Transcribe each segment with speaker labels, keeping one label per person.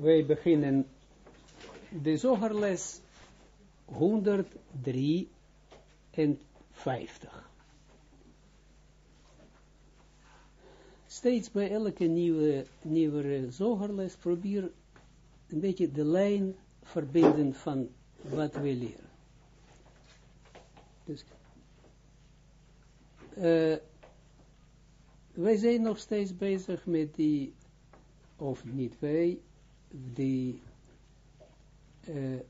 Speaker 1: wij beginnen de zogerles 153. Steeds bij elke nieuwe, nieuwe zogerles probeer een beetje de lijn verbinden van wat we leren. Dus, uh, wij zijn nog steeds bezig met die, of niet wij, die uh,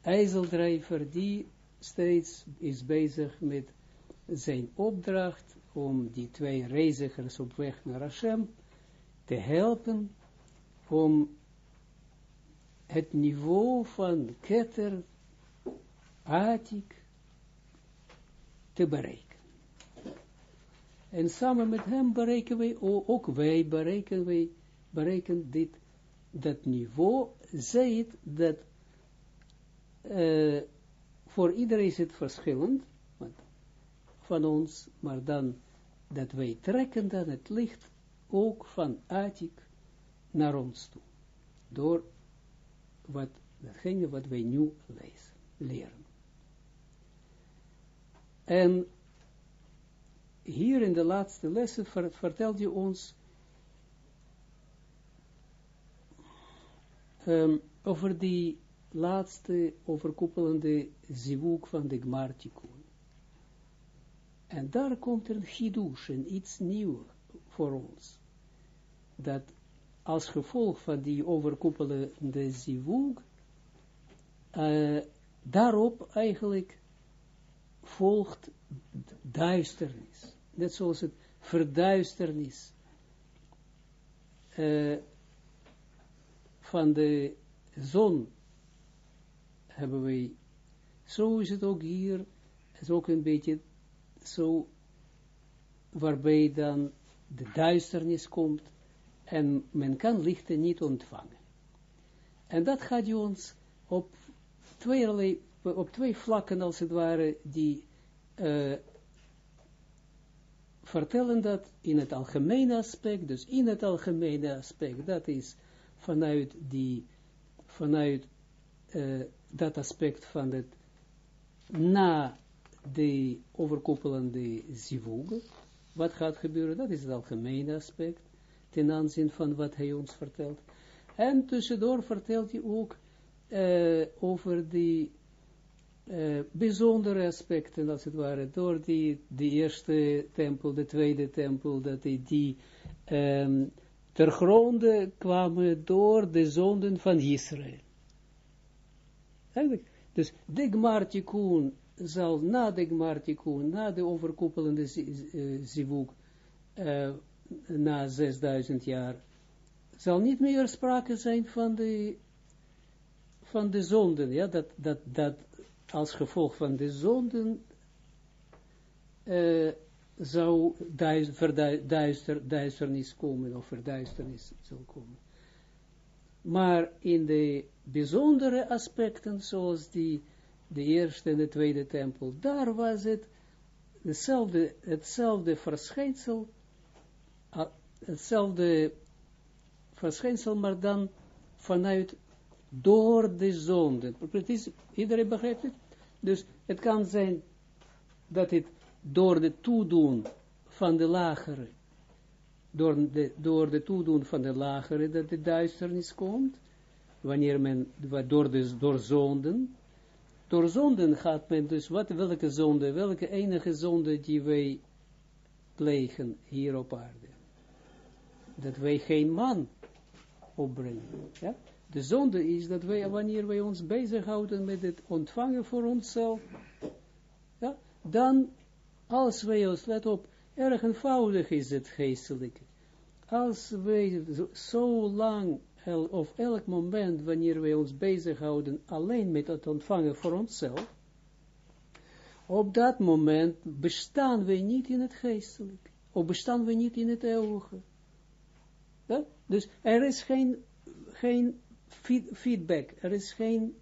Speaker 1: ijzeldrijver die steeds is bezig met zijn opdracht om die twee reizigers op weg naar Hashem te helpen om het niveau van Keter Atik te bereiken. En samen met hem bereiken wij, ook wij bereiken wij, bereiken dit, dat niveau, het, dat uh, voor iedereen is het verschillend, van ons, maar dan, dat wij trekken dan het licht ook van Atik naar ons toe, door wat, datgene wat wij nu lezen, leren. En hier in de laatste lessen vertelt je ons um, over die laatste overkoepelende zivuk van de Gmartikun. En daar komt een chidush, en iets nieuws voor ons. Dat als gevolg van die overkoepelende zivuk, uh, daarop eigenlijk volgt duisternis. Net zoals het verduisternis uh, van de zon hebben wij, zo is het ook hier, is ook een beetje zo, waarbij dan de duisternis komt en men kan lichten niet ontvangen. En dat gaat je ons op twee, op twee vlakken als het ware, die uh, vertellen dat in het algemene aspect, dus in het algemene aspect, dat is vanuit die, vanuit uh, dat aspect van het na de overkoepelende zivug, wat gaat gebeuren, dat is het algemene aspect, ten aanzien van wat hij ons vertelt. En tussendoor vertelt hij ook uh, over die uh, bijzondere aspecten, als het ware, door die, de eerste tempel, de tweede tempel, dat hij die um, ter gronde kwamen door de zonden van Israël. Dus de Gmartikun zal na de Gmartikun, na de overkoepelende zivuk, uh, na 6000 jaar, zal niet meer sprake zijn van de, van de zonden, ja, dat, dat, dat als gevolg van de zonden uh, zou duister, duisternis komen, of verduisternis zal komen. Maar in de bijzondere aspecten, zoals die, de eerste en de tweede tempel, daar was het hetzelfde, hetzelfde verschijnsel, hetzelfde verschijnsel, maar dan vanuit, door de zonde. Iedereen begrijpt het? Dus het kan zijn dat het door de toedoen van de lagere, door de, door de toedoen van de lagere, dat de duisternis komt, wanneer men, door, de, door zonden, door zonden gaat men dus, wat, welke zonde, welke enige zonde die wij plegen hier op aarde. Dat wij geen man opbrengen. Ja? De zonde is dat wij, wanneer wij ons bezighouden met het ontvangen voor onszelf, ja, dan, als wij ons, let op, erg eenvoudig is het geestelijk. Als wij zo lang, of elk moment, wanneer wij ons bezighouden alleen met het ontvangen voor onszelf, op dat moment bestaan wij niet in het geestelijk, of bestaan we niet in het eeuwige. Ja? Dus er is geen, geen feedback, er is geen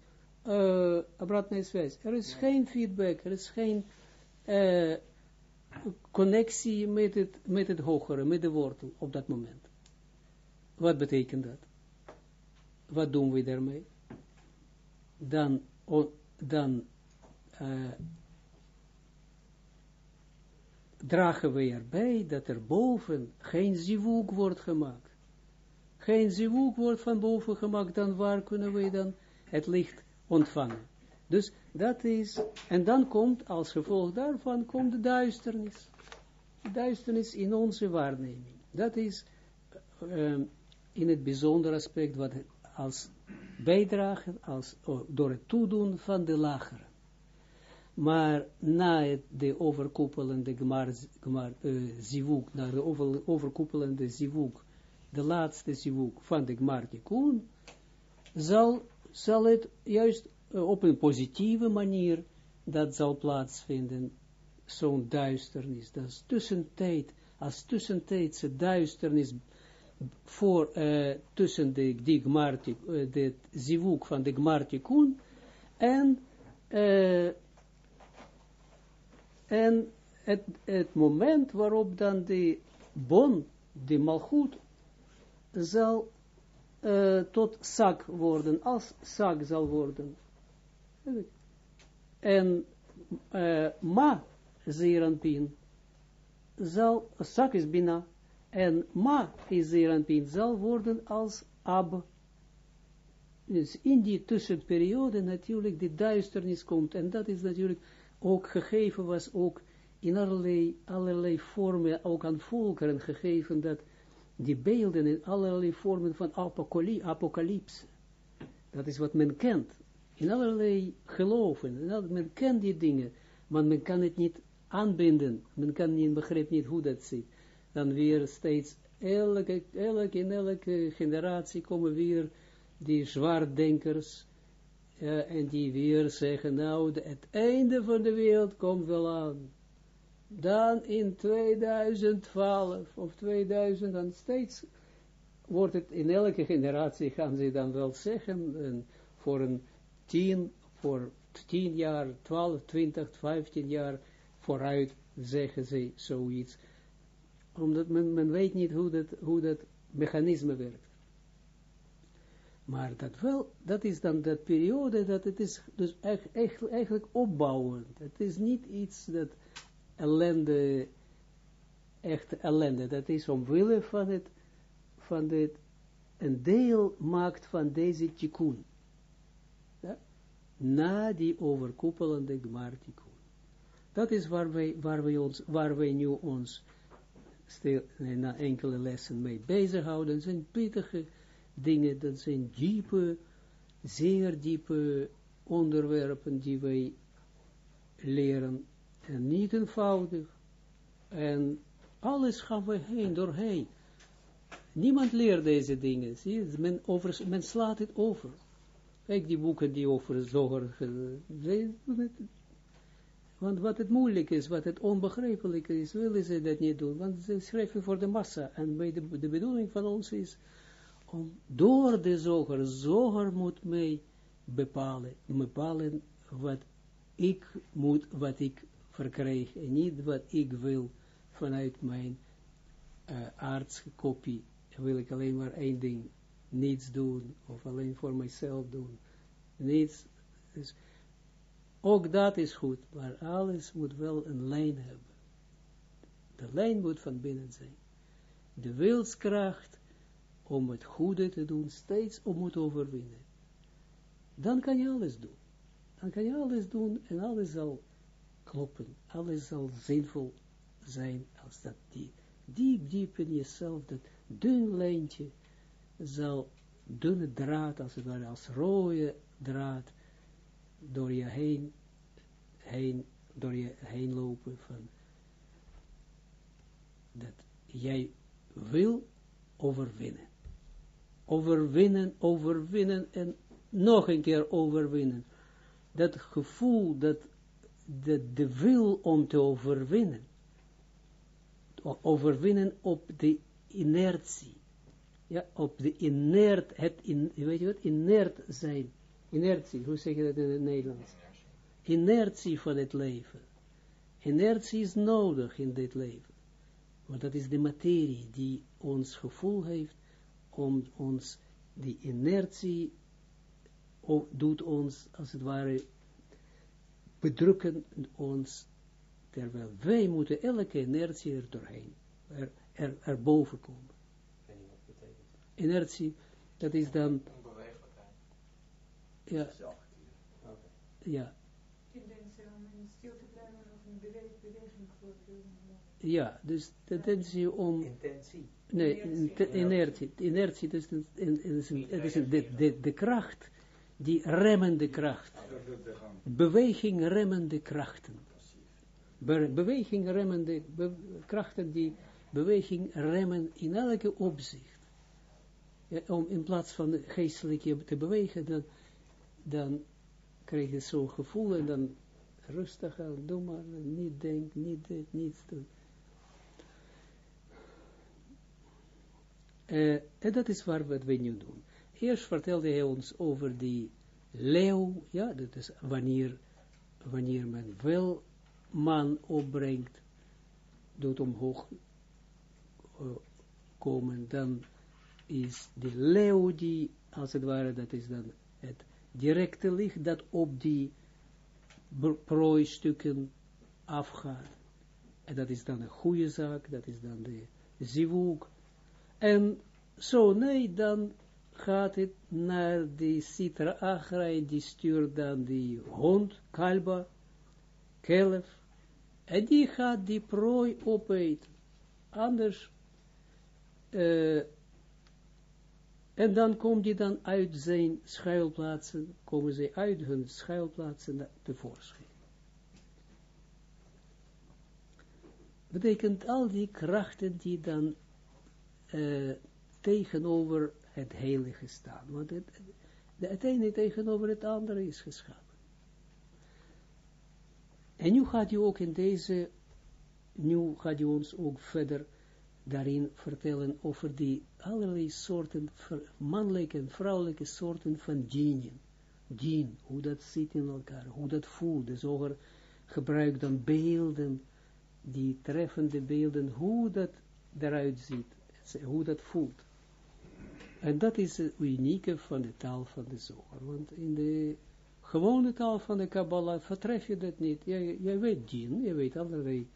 Speaker 1: uh, er is geen feedback, er is geen uh, connectie met het, met het hogere, met de wortel op dat moment. Wat betekent dat? Wat doen we daarmee? Dan, dan uh, dragen we erbij dat er boven geen zivuk wordt gemaakt. Geen zivuk wordt van boven gemaakt, dan waar kunnen we dan het licht ontvangen? Dus dat is, en dan komt als gevolg daarvan, komt de duisternis. De duisternis in onze waarneming. Dat is uh, in het bijzonder aspect wat als bijdragen, als, oh, door het toedoen van de lagere. Maar na het, de overkoepelende gmar, gmar, uh, zivuk, na de over, overkoepelende zivuk, de laatste zivuk van de gmar zal, zal het juist op een positieve manier dat zal plaatsvinden, zo'n duisternis, dat is tussentijd, als tussentijdse duisternis voor, uh, tussen de, die de zivuk van de gmartikun en uh, en het, het moment waarop dan de bon, de malgoed, zal tot zak worden, als zak zal worden. En uh, ma, zeeranpin, zal, zak is bina, en ma is zeeranpin, zal worden als ab. Dus in die tussenperiode natuurlijk die duisternis komt, en dat is natuurlijk ook gegeven was, ook in allerlei, allerlei vormen, ook aan volkeren gegeven, dat die beelden in allerlei vormen van apocalypse, dat is wat men kent, in allerlei geloven, men kent die dingen, maar men kan het niet aanbinden, men kan niet, begrijpt niet hoe dat zit. Dan weer steeds, elke, elke, in elke generatie komen weer die zwaardenkers, ja, en die weer zeggen, nou, het einde van de wereld komt wel aan. Dan in 2012 of 2000, dan steeds wordt het in elke generatie, gaan ze dan wel zeggen, en voor een tien, voor tien jaar, 12, 20, 15 jaar vooruit zeggen ze zoiets. Omdat men, men weet niet hoe dat, hoe dat mechanisme werkt. Maar dat wel, dat is dan dat periode, dat het is dus echt, echt, eigenlijk opbouwend. Het is niet iets dat ellende, echt ellende, dat is omwille van het, van dit, een deel maakt van deze tikkun. Na die overkoepelende gmar tikkun. Dat is waar wij, waar wij, ons, waar wij nu ons stil, na enkele lessen mee bezighouden, zijn pittige dingen, dat zijn diepe, zeer diepe onderwerpen die wij leren en niet eenvoudig. En alles gaan we heen, doorheen. Niemand leert deze dingen, zie? Men, over, men slaat het over. Kijk die boeken die over zoger, want wat het moeilijk is, wat het onbegrijpelijk is, willen ze dat niet doen, want ze schrijven voor de massa, en bij de, bedoeling van ons is, om door de zoger, zoger moet mij bepalen, bepalen wat ik moet, wat ik verkrijg, en niet wat ik wil vanuit mijn uh, aardskopie, wil ik alleen maar één ding, niets doen, of alleen voor mijzelf doen, niets, ook dat is goed, maar alles moet wel een lijn hebben. De lijn moet van binnen zijn. De wilskracht om het goede te doen, steeds om het overwinnen. Dan kan je alles doen. Dan kan je alles doen en alles zal kloppen. Alles zal zinvol zijn als dat die, diep, diep in jezelf, dat dun lijntje zal, dunne draad, als het ware, als rode draad, door je heen, heen, door je heen lopen van, dat jij wil overwinnen overwinnen, overwinnen en nog een keer overwinnen. Dat gevoel, dat de, de wil om te overwinnen, overwinnen op de inertie, ja, op de inert, het in, weet je wat, inert zijn, inertie, hoe zeg je dat in het Nederlands? Inertie van het leven. Inertie is nodig in dit leven. Want dat is de materie die ons gevoel heeft om ons, die inertie doet ons, als het ware, bedrukken ons, terwijl wij moeten elke inertie er doorheen, er, er, er boven komen. Inertie, dat is dan... Ja. Ja. Ja, dus de tendentie om...
Speaker 2: Intentie.
Speaker 1: Nee, inertie. Inertie, dus is, is, is de, de, de kracht, die remmende kracht. Beweging remmende krachten. Be, beweging remmende krachten die beweging remmen in elke opzicht. Om in plaats van geestelijk te bewegen, dan, dan krijg je zo'n gevoel en dan rustig aan, doe maar, niet denk, niet dit, niets doen. Uh, en dat is waar wat we nu doen. Eerst vertelde hij ons over die leeuw, ja, dat is wanneer, wanneer men wel man opbrengt, doet omhoog uh, komen, dan is de leeuw die, als het ware, dat is dan het directe licht dat op die prooistukken afgaat. En dat is dan een goede zaak, dat is dan de zivuk. En zo, nee, dan gaat het naar die Sitra Agra en die stuurt dan die hond, kalba, kelef, en die gaat die prooi opeten. Anders, uh, en dan komt die dan uit zijn schuilplaatsen, komen ze uit hun schuilplaatsen tevoorschijn. Betekent al die krachten die dan uh, tegenover het heilige staan. Want het, de, ene tegenover het andere is geschapen. En nu gaat hij ook in deze, nu gaat hij ons ook verder daarin vertellen over die allerlei soorten, mannelijke en vrouwelijke soorten van genien. Dien, hoe dat zit in elkaar, hoe dat voelt. De zoger gebruikt dan beelden, die treffende beelden, hoe dat eruit ziet, hoe dat voelt. En dat is het unieke van de taal van de zoger. Want in de gewone taal van de Kabbalah vertref je dat niet. Jij, jij weet dien, je weet allerlei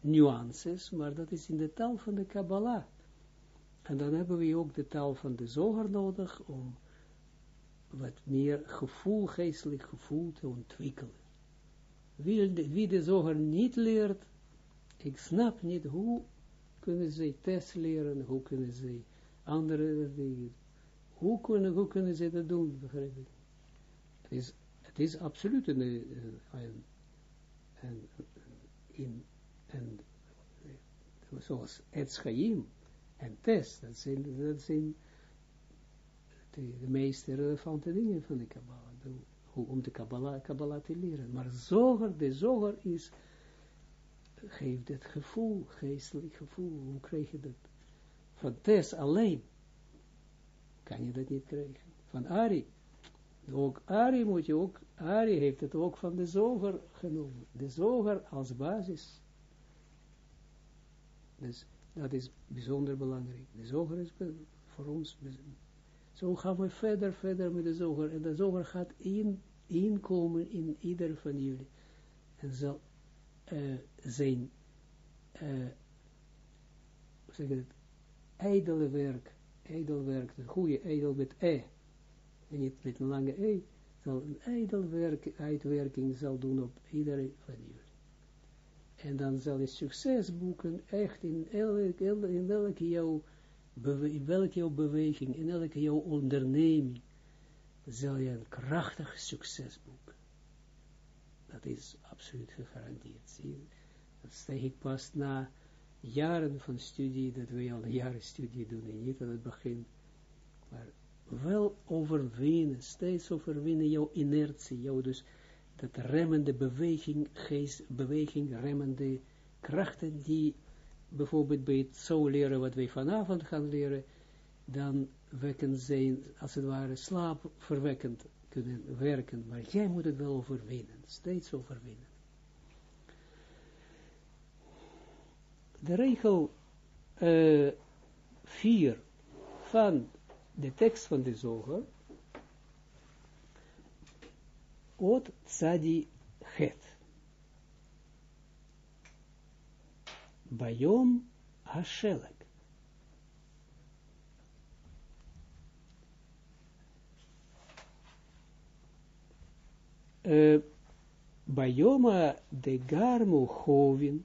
Speaker 1: nuances, maar dat is in de taal van de Kabbalah. En dan hebben we ook de taal van de zoger nodig om wat meer gevoel, geestelijk gevoel te ontwikkelen. Wie de, wie de zoger niet leert, ik snap niet hoe kunnen ze test leren, hoe kunnen ze andere dingen, hoe kunnen, hoe kunnen ze dat doen, begrijp ik. Het is, het is absoluut een, een, een, een en zoals het schaim en test, dat zijn, zijn de, de meest relevante dingen van de Kabbalah, om de Kabbalah, te leren. Maar zoger, de zoger is, geeft het gevoel, geestelijk gevoel, hoe krijg je dat? Van test alleen kan je dat niet krijgen. Van Ari, ook Ari moet je ook, Ari heeft het ook van de zoger genomen. De zoger als basis dus dat is bijzonder belangrijk. De zoger is voor ons. Zo gaan we verder, verder met de zoger. En de zoger gaat in, inkomen in ieder van jullie. En zal uh, zijn, uh, zeg het, ijdele werk, ijdel werk, het goede ijdel met e, en niet met een lange e, zal een ijdel werk, uitwerking zal doen op iedereen van jullie. En dan zal je succes boeken, echt in elke, in elke jouw, in welke jouw beweging, in elke jouw onderneming, zal je een krachtig succes boeken. Dat is absoluut gegarandeerd. Zie Dat zeg ik pas na jaren van studie, dat we al jaren studie doen, en niet aan het begin, maar wel overwinnen, steeds overwinnen jouw inertie, jouw dus dat remmende beweging, geest, beweging, remmende krachten, die bijvoorbeeld bij het zo leren wat wij vanavond gaan leren, dan wekken zijn, als het ware, slaapverwekkend kunnen werken. Maar jij moet het wel overwinnen, steeds overwinnen. De regel 4 uh, van de tekst van de zoger, Ot Tzadi Het. Bayom Hashelek. Uh, Bayoma de Garmu Chovin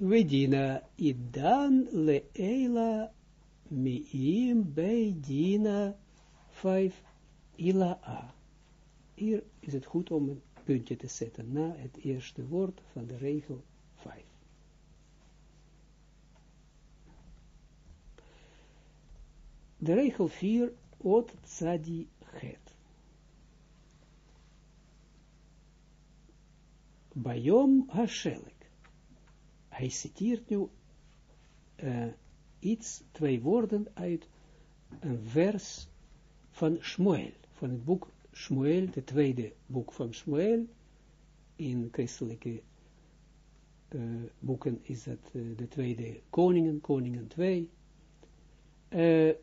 Speaker 1: Vedina idan leela miim bij dina 5 ila a. Hier is het goed om een puntje te zetten na het eerste woord van de regel 5. De regel 4, ot tzadi het. Bayom hashelek hij citeert nu uh, iets, twee woorden uit een vers van Shmuel, van het boek Shmuel, het tweede boek van Shmuel, in christelijke uh, boeken is dat uh, de tweede Koningen, Koningen 2. Uh,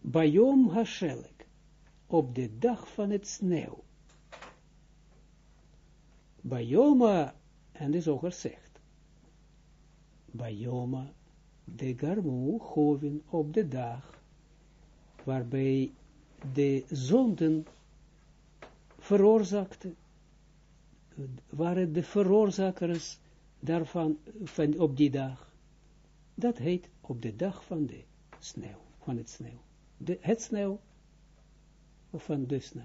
Speaker 1: Bayom Hashelek, op de dag van het sneeuw. Bayoma, en de zoger zegt, Bayoma, de garmu, hovin op de dag, waarbij de zonden veroorzaakte, waren de veroorzakers daarvan, van, op die dag. Dat heet op de dag van de sneeuw, van het sneeuw. De, het sneeuw, of van de sneeuw?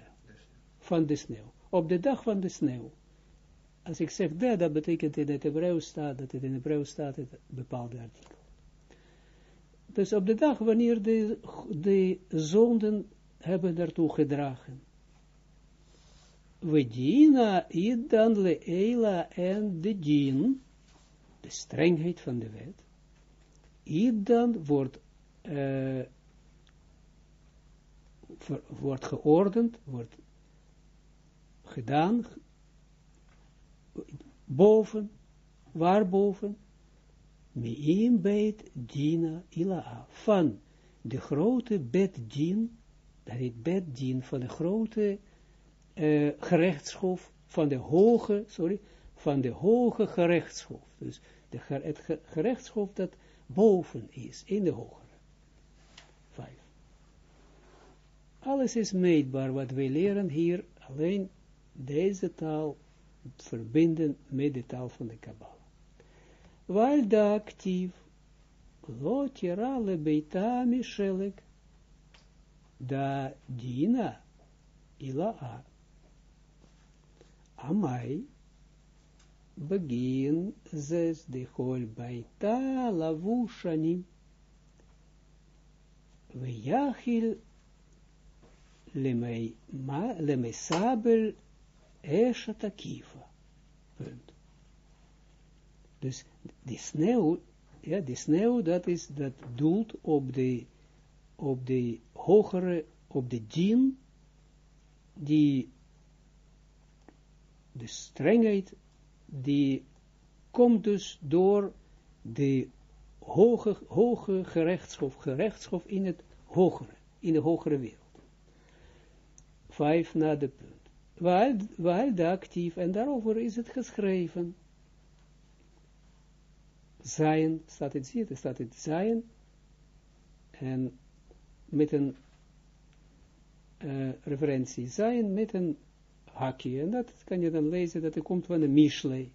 Speaker 1: Van de sneeuw. Op de dag van de sneeuw als ik zeg dat, dat betekent in het Hebreeuws staat, dat het in het Hebreeuws staat, het bepaalde artikel. Dus op de dag wanneer de, de zonden hebben daartoe gedragen. We dina leela en de dien, de strengheid van de wet, dan wordt, uh, wordt geordend, wordt gedaan, boven, waarboven, Miim beit dina ilaha, van de grote bedien, dat heet bedien van de grote uh, gerechtshof, van de hoge, sorry, van de hoge gerechtshof. Dus de, het gerechtshof dat boven is, in de hogere. Vijf. Alles is meetbaar wat wij leren hier, alleen deze taal verbinden met de taal van de Kabbalah. Walda actief, lot le beita mishelek, da dina ila'a. Amai, begin zes de hol baita lavu shanim. Vejachil lemesabel Eshat Akiva. Punt. Dus die sneeuw, ja, die sneeuw, dat is, dat doelt op de, op de hogere, op de djinn, die, de strengheid, die komt dus door de hoge, hoge gerechtshof, gerechtshof in het hogere, in de hogere wereld. Vijf na de punt waar de actief, en daarover is het geschreven. Zijn, staat het, zie staat het zijn, en met een uh, referentie zijn, met een hakje, en dat kan je dan lezen, dat er komt van de Mishlei,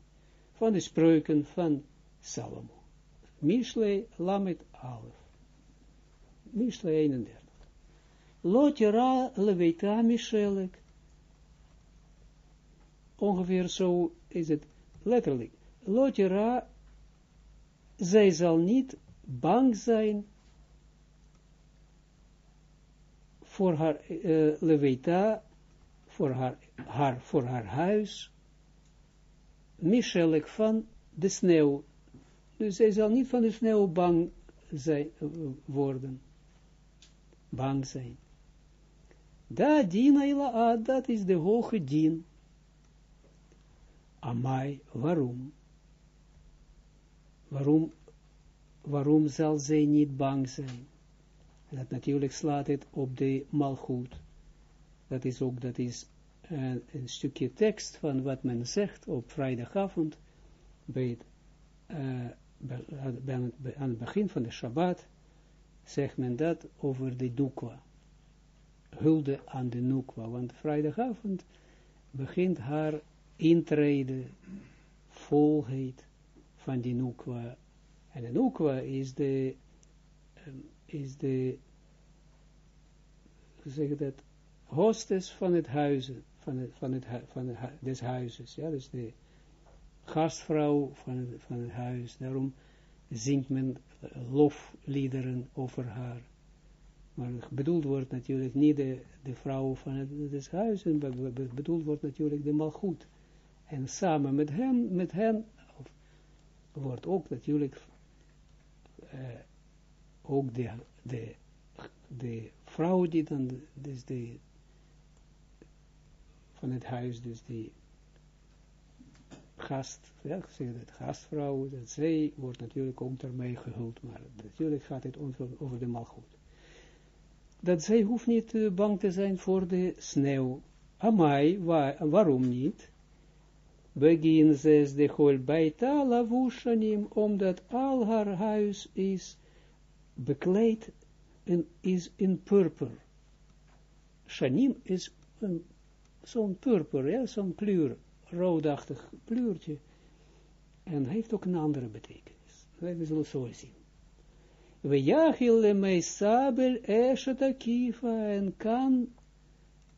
Speaker 1: van de spreuken van Salomo. Mishlei, Lamet, Alef. Mishlei 31. Lot Jera Levita Mishelek, ongeveer zo is het letterlijk. Lotjera, zij zal niet bang zijn voor haar uh, levita, voor haar, haar, voor haar huis, Michelek van de sneeuw. Dus zij zal niet van de sneeuw bang zijn, worden. Bang zijn. Da dina dat is de hoge dien. Amai, waarom? Waarom waarom zal zij niet bang zijn? Dat natuurlijk slaat het op de malgoed. Dat is ook, dat is een, een stukje tekst van wat men zegt op vrijdagavond, bij het, uh, bij, aan het begin van de Shabbat, zegt men dat over de Dukwa. Hulde aan de Nukwa, want vrijdagavond begint haar intrede, volheid van die Nukwa. En de Nukwa is de, um, is de, hoe zeg dat, hostess van het huizen, van het, van het, van des huizes, ja, dus de gastvrouw van het, van het huis, daarom zingt men lofliederen over haar. Maar bedoeld wordt natuurlijk niet de, de vrouw van het, des huizen, bedoeld wordt natuurlijk de malgoed. En samen met hen, met hen wordt ook natuurlijk uh, ook de, de, de vrouw die dan, dus de, van het huis, dus die gast, ja, zeg dat, gastvrouw, dat zij wordt natuurlijk ook daarmee gehuld, maar natuurlijk gaat het over, over de malgoed. Dat zij hoeft niet uh, bang te zijn voor de sneeuw. Amai, waar, waarom niet? Begin zes de hol baita lavushanim, omdat al haar huis is bekleed en is in purper. Shanim is zo'n purper, ja, zo'n kleur, roodachtig kleurtje. En heeft ook een andere betekenis. We zullen zo zien. We jagen mij sabel eshet en kan,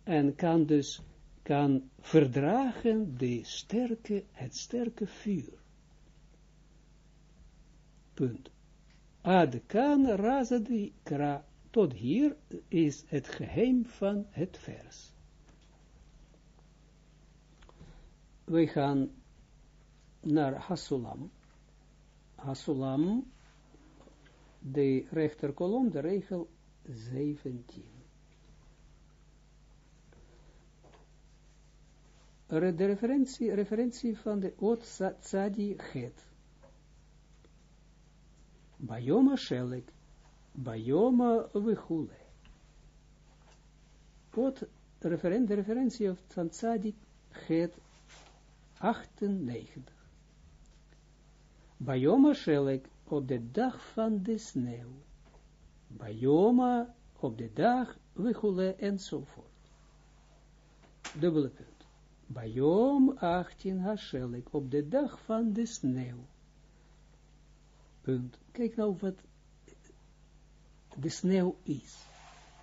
Speaker 1: en kan dus, kan verdragen de sterke, het sterke vuur. Punt. Ad kan razadi kra. Tot hier is het geheim van het vers. we gaan naar Hasulam. Hasulam, de rechterkolom, de regel 17. De referentie, referentie van de Ot Tzadi Het. Bayoma Shelek, Bayoma Vechule. Ot, referen, de referentie van Tzadi Het 98. Bayoma Shelek op de dag van de sneeuw. Bayoma op de dag, Wechule enzovoort. Dubbele punt. Bayom 18 Hashelek op de dag van de sneeuw. Punt. Kijk nou wat de sneeuw is.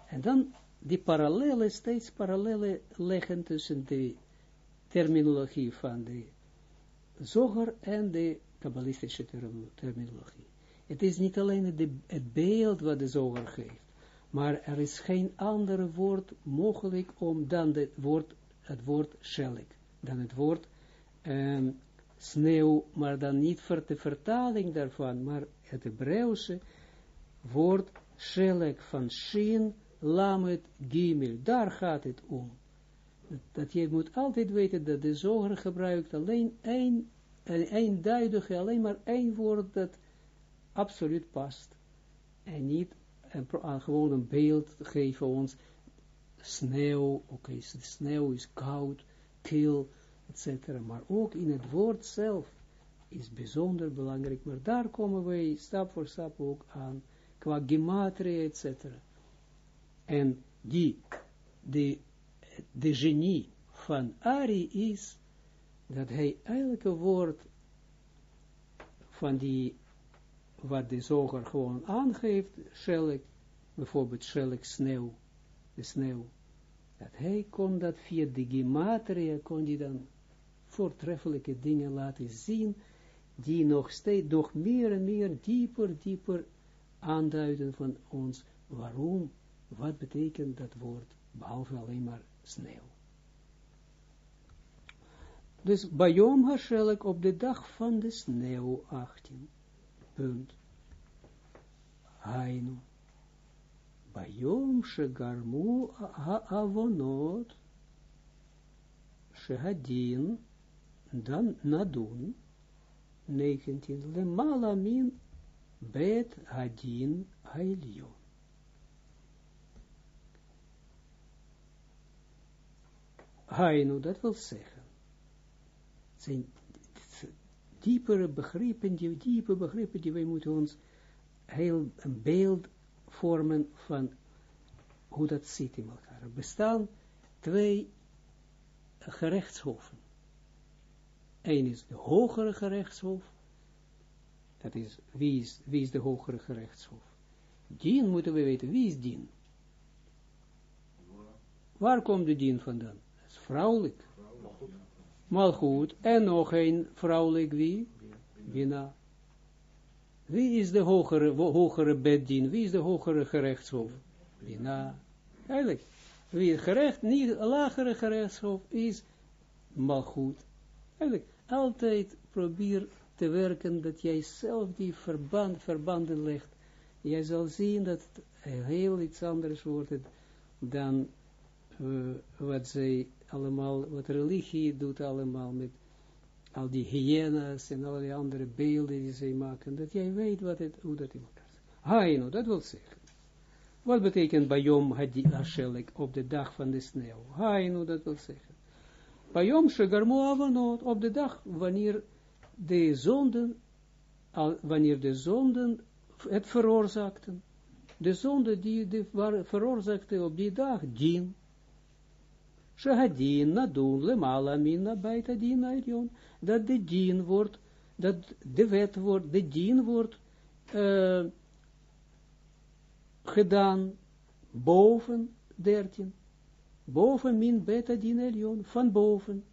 Speaker 1: En dan die parallellen, steeds parallellen leggen tussen de terminologie van de zoger en de kabbalistische terminologie. Het is niet alleen het beeld wat de zoger geeft, maar er is geen ander woord mogelijk om dan het woord, het woord shelik, dan het woord um, sneeuw, maar dan niet voor de vertaling daarvan, maar het Hebreeuwse woord shelik van shin, lamet, gimel, daar gaat het om. Dat je moet altijd weten dat de zoger gebruikt alleen één, eenduidige, alleen maar één woord dat absoluut past. En niet een, gewoon een beeld geven ons, sneeuw, oké, okay, sneeuw is koud, kil, etc. Maar ook in het woord zelf is bijzonder belangrijk, maar daar komen wij stap voor stap ook aan, qua gematria, etc. En die, die de genie van Ari is dat hij elke woord van die, wat de zoger gewoon aangeeft, schelk, bijvoorbeeld schelk sneeuw, de sneeuw, dat hij kon dat via de gematria, kon hij dan voortreffelijke dingen laten zien, die nog steeds, nog meer en meer, dieper, dieper aanduiden van ons, waarom, wat betekent dat woord, behalve alleen maar sneeuw. Dus Bayom Hashelek op de dag van de sneeuw 18. Punt. Hainu. Bayom Shegarmu Avonot. Shehadin. Dan Nadun. 19. Lemala min bet hadin hailion. Hainu, dat wil zeggen, zijn diepere begrippen, die diepe begrippen, die wij moeten ons heel een beeld vormen van hoe dat zit in elkaar. Er bestaan twee gerechtshoven. Eén is de hogere gerechtshof. Dat is, wie is, wie is de hogere gerechtshof? Dien moeten we weten, wie is dien? Waar komt de dien vandaan? Dat is vrouwelijk. Malchut. En nog een vrouwelijk wie? Bina. Wie is de hogere, hogere beddien? Wie is de hogere gerechtshof? Bina. Eigenlijk. Wie gerecht, niet lagere gerechtshof is malchut. Eigenlijk. Altijd probeer te werken dat jij zelf die verband, verbanden legt. Jij zal zien dat het heel iets anders wordt dan uh, wat zij allemaal, wat religie doet allemaal met al die hyena's en al die andere beelden die zij maken, dat jij weet wat het, hoe dat in elkaar zit. Haino, dat wil zeggen. Wat betekent Bayom Hashelek op de dag van de sneeuw? Haino, dat wil zeggen. Bayom Shegarmo Avanot, op de dag wanneer de zonden, wanneer de zonden het veroorzaakten. De zonde die, die veroorzaakte op die dag, dien. Shahadin nadun lemala minna baita din dat de wordt, dat de wet wordt, de dien wordt gedaan boven dertien, boven min beta din ailion, van boven,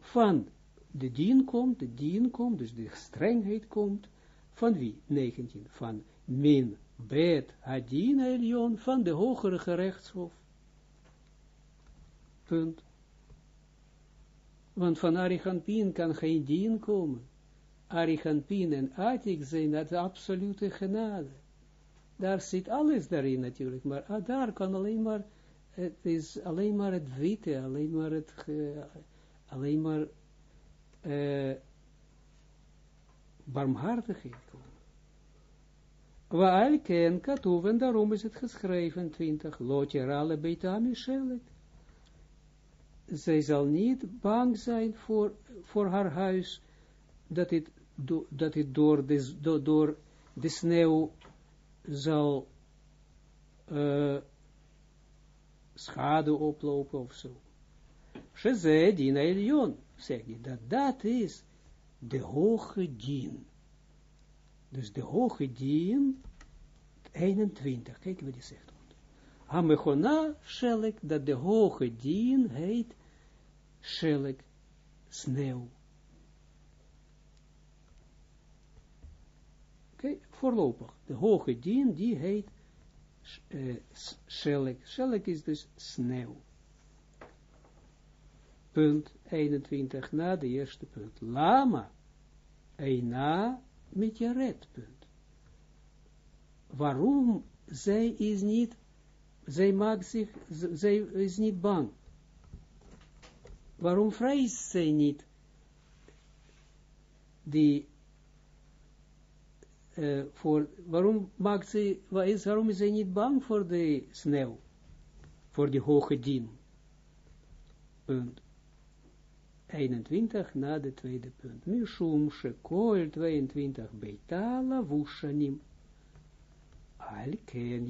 Speaker 1: van de dien komt, de dien komt, dus de strengheid komt, van wie? 19, van min bet hadin ailion, van de hogere gerechtshof. Punt. Want van Arichampin kan geen dien komen. Arichampin en Atik zijn dat absolute genade. Daar zit alles daarin natuurlijk, maar ah, daar kan alleen maar, het is alleen maar het witte, alleen maar het, alleen maar uh, barmhartigheid komen. Ken katoef, en daarom is het geschreven, 20, lotje rale shelet zij zal niet bang zijn voor, voor haar huis, dat het, dat het door, de, do, door de sneeuw zal uh, schade oplopen of zo. Sheze din elion, zegt hij, dat dat is de hoge dien. Dus de hoge dien, 21, kijk wat hij zegt. Hamechona shelek, dat de hoge dien heet shelek, sneeuw. Oké, voorlopig. De hoge dien, die heet uh. Shelek is dus sneeuw. Punt 21, na de eerste punt. Lama, eina met je red, punt. Waarom zij is niet zij maakt zich, zij is niet bang. Waarom vreest zij niet die, uh, voor, waarom maakt zij, waarom is zij niet bang voor de sneeuw, voor die hoge dien? Punt. 21 na de tweede punt. Mishum shekol 22 beitala vushanim al ken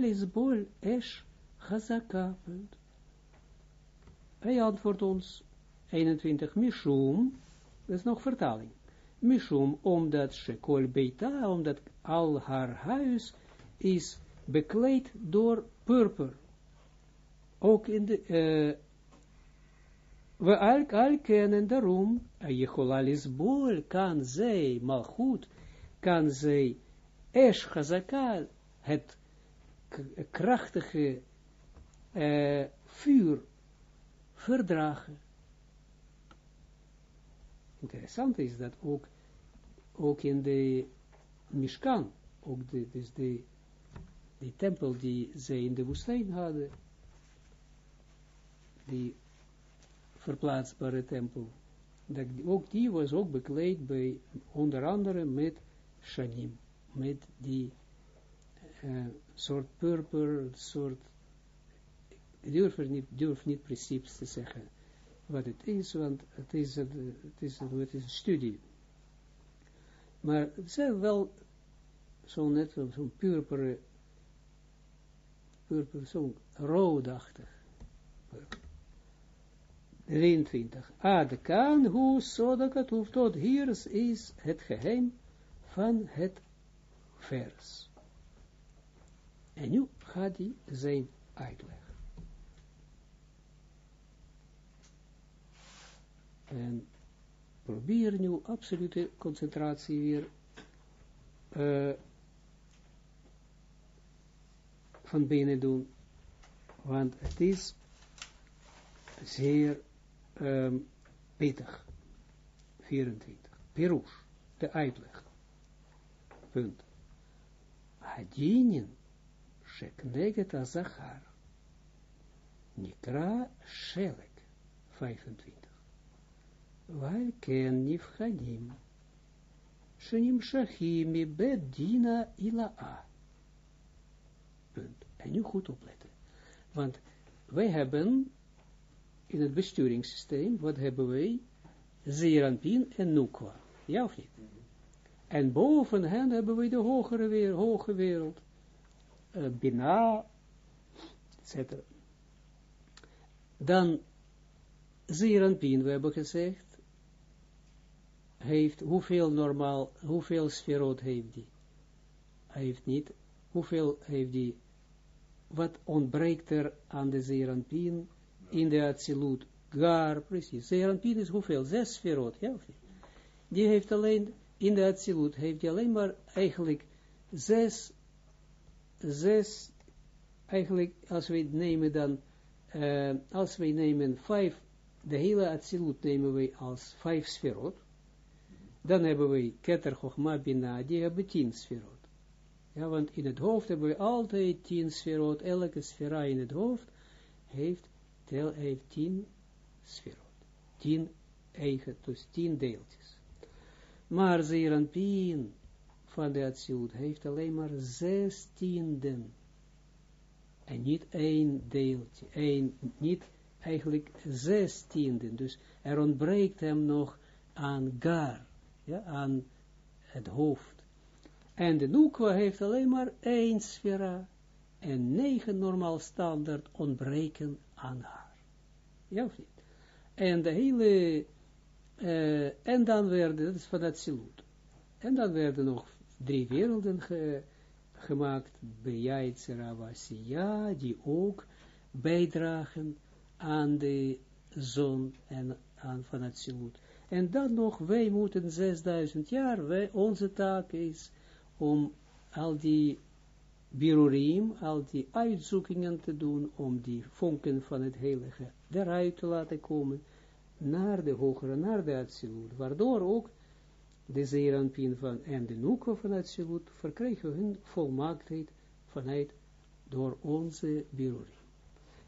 Speaker 1: lisbol esh chazaka. Hij antwoordt ons 21 mishum, dat is nog vertaling. Mishum, omdat shekol beita, omdat al haar huis is bekleed door purper. Ook in de, uh, we al, al kennen daarom, Jechola lisbol, kan zij, malchut, kan zij Esh Chazaka, het krachtige uh, vuur verdragen. Interessant is dat ook, ook in de Mishkan, ook de, dus de, die tempel die zij in de woestijn hadden, die verplaatsbare tempel, dat ook die was ook bekleed bij onder andere met shanim, met die uh, soort purper, soort, ik durf, niet, durf niet precies te zeggen wat het is, want het is, het, is, het is een studie. Maar het zijn wel zo net zo'n purper, purper, zo'n roodachtig. 23. Ad kan hu sodakatuf, tot hier is het geheim van het En nu gaat hij zijn uitleg. En probeer nu absolute concentratie weer uh, van binnen doen, want het is zeer um, pittig. 24. Perush, de uitleg. Punt. Hadinin, shekneget azachar. Nikra shelek. 25. Waar ken nifchanim. Shenim shachimi bedina ila'a. Punt. En nu goed opletten. Want wij hebben in het besturingssysteem, wat hebben wij? Zeranpin en Nukwa. Ja of niet? En boven hen hebben we de hogere wereld, hoge wereld. Uh, Bina, etc. Dan Zeranpin, we hebben gezegd, heeft, hoeveel normaal, hoeveel sferot heeft die? Hij heeft niet, hoeveel heeft die, wat ontbreekt er aan de Zeranpin? in de Atsilut, Gar, precies. Zeranpin is hoeveel? Zes sferot, ja of niet? Die heeft alleen, in de Atsilut, heeft hij alleen maar eigenlijk zes, zes, eigenlijk, als we nemen dan, uh, als we nemen vijf, de hele Atsilut nemen we als vijf sferot, dan hebben we Keter, Chochma, Bina, die hebben tien sferot. Ja, want in het hoofd hebben we altijd tien sferot, elke sfera in het hoofd heeft tel heeft tien sferot. Tien eigen, dus tien deeltjes. Maar Zeranpien van de Atsilut heeft alleen maar zestienden. En niet één deeltje, één, niet eigenlijk zestienden. Dus er ontbreekt hem nog aan gar, ja, aan het hoofd. En de Nukwa heeft alleen maar één sfera en negen normaal standaard ontbreken aan haar. Ja of niet? En de hele, uh, en dan werden, dat is van het silut. En dan werden nog drie werelden ge, gemaakt, Bejaitsera die ook bijdragen aan de zon en aan van het silut. En dan nog, wij moeten 6000 jaar, wij, onze taak is om al die birurim, al die uitzoekingen te doen, om die vonken van het heilige eruit te laten komen, naar de hogere, naar de Atsilut, waardoor ook de Zeranpin van en de Nuko van Atsilut verkrijgen hun volmaaktheid vanuit door onze birurim.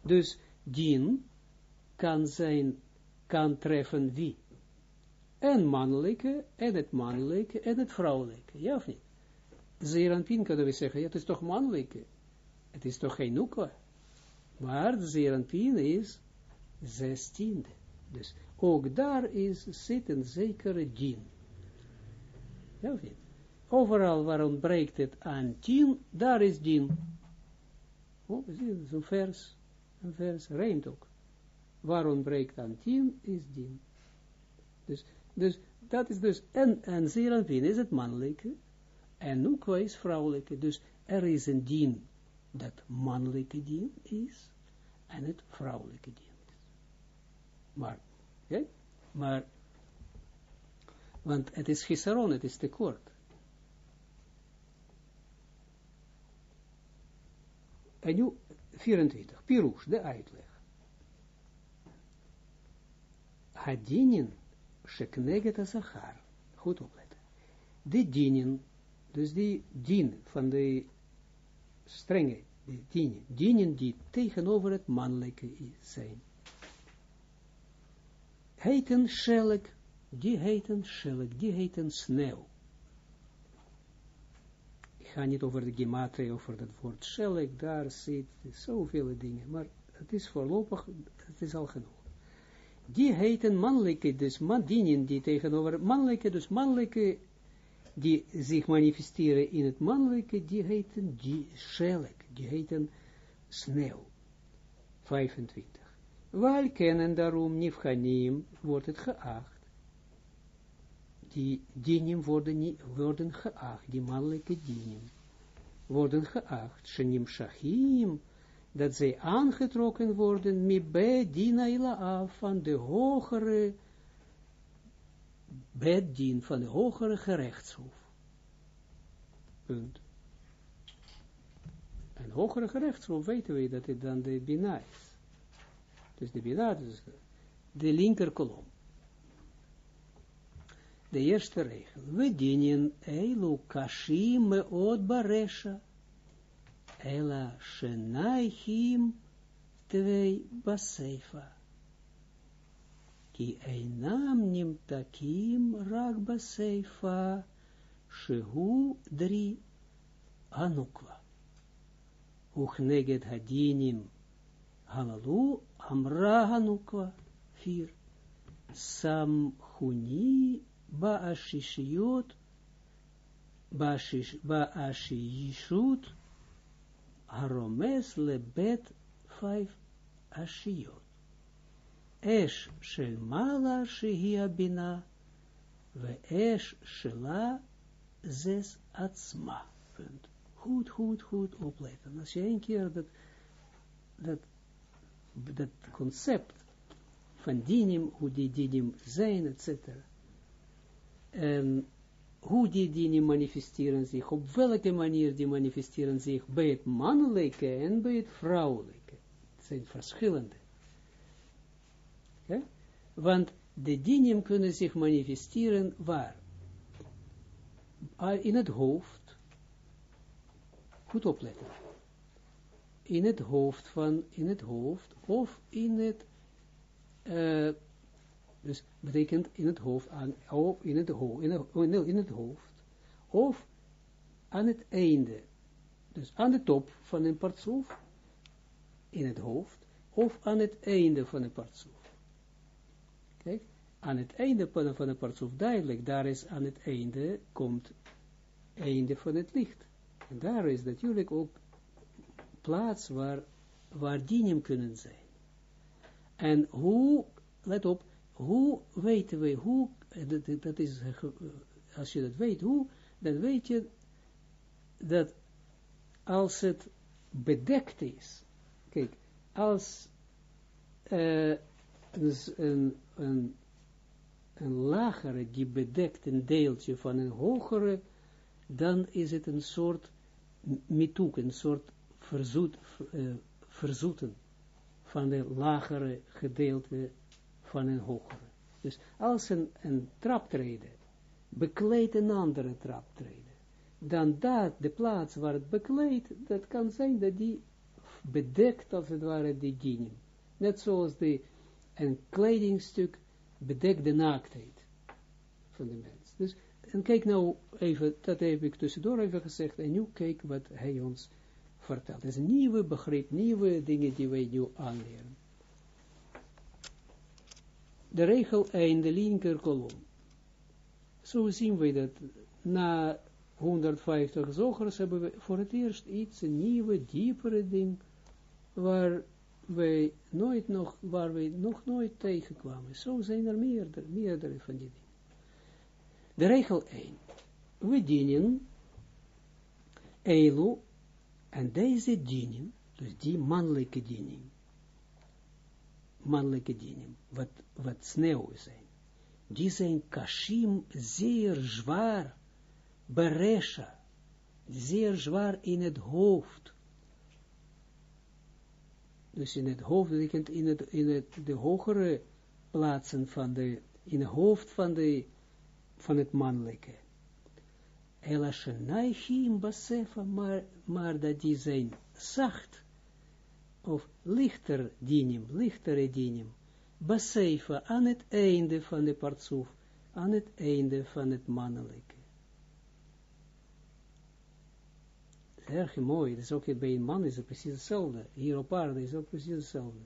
Speaker 1: Dus dien kan zijn, kan treffen wie? En mannelijke, en het mannelijke, en het vrouwelijke, ja of niet? Zeranpin kunnen we zeggen, ja, het is toch mannelijke. Het is toch geen Nukwa. Maar de Zeranpin is zestiende. Dus ook daar is, zit een zekere dien. Ja? Overal waar ontbreekt het aan tien, daar is dien. Oh, zie zo'n vers, een vers, rijmt ook. Waar ontbreekt aan tien, is dien. Dus, dus dat is dus, en, en Zeranpin is het mannelijke, en Nukwa is vrouwelijke. Dus er is een dien dat mannelijke dien is en het vrouwelijke dien. Maar, ja, maar, want het is gisaron, het is tekort. En nu 24, Pirush, de uitleg. Hadinin, shekneget azachar. Goed opletten. De dinin dus die dien van de strenge, die dienen, dienen die tegenover het mannelijke zijn. Heeten schelk, die heeten schelk, die heeten sneeuw. ga niet over de gematria, over dat woord shelek, daar zit zoveel dingen, maar het is voorlopig, het is al genoeg. Die heten mannelijke, dus man, die tegenover mannelijke, dus mannelijke, die zich manifesteren in het mannelijke, die heten die shelek, die heten sneeuw. 25. Wel kennen daarom nifchanim, wordt het geacht die dinim worden, worden geacht, die mannelijke dinim, worden geacht, shenim shachim, dat zij aangetrokken worden, bij dina ila van de hogere beddien, van de hogere gerechtshof. Punt. En hogere gerechtshof weten we dat het dan de Bina is. Dus de Bina is de linker kolom de eerste regel. We dienen eilu kashim meod baresha. Ela shenaihim tvei baseifa. Ki einam nimtakim rak baseifa. Shehu dri anukwa. Uchneget hadinim halalu amra hanukwa. Vier. Sam huni Ba'ashishiyut, Ba'ashishut, Haromes lebet vijf ashiyot. Esh shel mala shehia bina, ve esh shela zes atzma. Punt. Goed, goed, goed opletten. Als je een keer dat, dat, dat concept van dinim, hoe die dinim zijn, etc. En hoe die dingen manifesteren zich, op welke manier die manifesteren zich bij het mannelijke en bij het vrouwelijke. Het zijn verschillende. Ja? Want de dingen kunnen zich manifesteren waar? Ah, in het hoofd. Goed opletten. In het hoofd van, in het hoofd, of in het, uh, dus betekent in het hoofd, aan, of in het, hoofd, in, het, in het hoofd, of aan het einde, dus aan de top van een partsoef, in het hoofd, of aan het einde van een partsoef. Kijk, aan het einde van, van een partsoef, duidelijk, daar is aan het einde, komt einde van het licht. En daar is natuurlijk ook plaats waar, waar dienen kunnen zijn. En hoe, let op, hoe weten we, hoe, dat, is, als je dat weet, hoe, dan weet je dat als het bedekt is, kijk, als uh, een, een, een lagere die bedekt een deeltje van een hogere, dan is het een soort mitoek, een soort uh, verzoeten van de lagere gedeelte van een hogere. Dus als een, een traptreden bekleedt een andere traptreden, dan dat, de plaats waar het bekleedt, dat kan zijn dat die bedekt als het ware die dinim. Net zoals de, een kledingstuk bedekt de naaktheid van de mens. Dus, en kijk nou even, dat heb ik tussendoor even gezegd, en nu kijk wat hij ons vertelt. Het is een nieuwe begrip, nieuwe dingen die wij nu aanleren de regel 1, de linker kolom. Zo zien we dat na 150 zogers hebben we voor het eerst iets, een nieuwe, diepere ding, waar wij nooit nog, waar wij nog nooit tegenkwamen. Zo zijn er meerdere, meerdere van die dingen. De regel 1. We dienen Elu, en deze dienen, dus die mannelijke diening, mannelijke dienen, wat, wat sneeuw zijn. Die zijn kashim zeer zwaar, beresha, zeer zwaar in het hoofd. Dus in het hoofd betekent in, het, in het, de hogere plaatsen van de, in het hoofd van, de, van het mannelijke. Ela shenaihim basefa, maar, maar dat die zacht of lichter dinim, lichtere dinim, baseifa aan het einde van de partsoef, aan het einde van het mannelijke. erg mooi, dat is ook bij een man is het precies hetzelfde, hier op aarde is het ook precies hetzelfde.